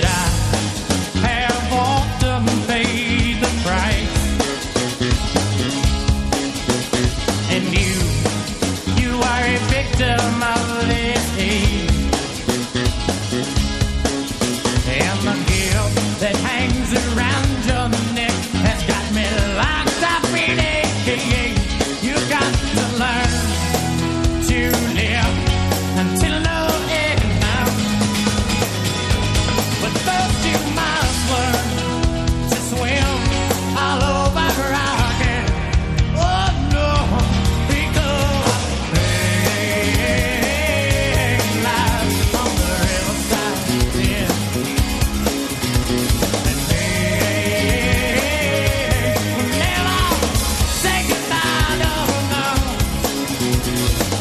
that I Pain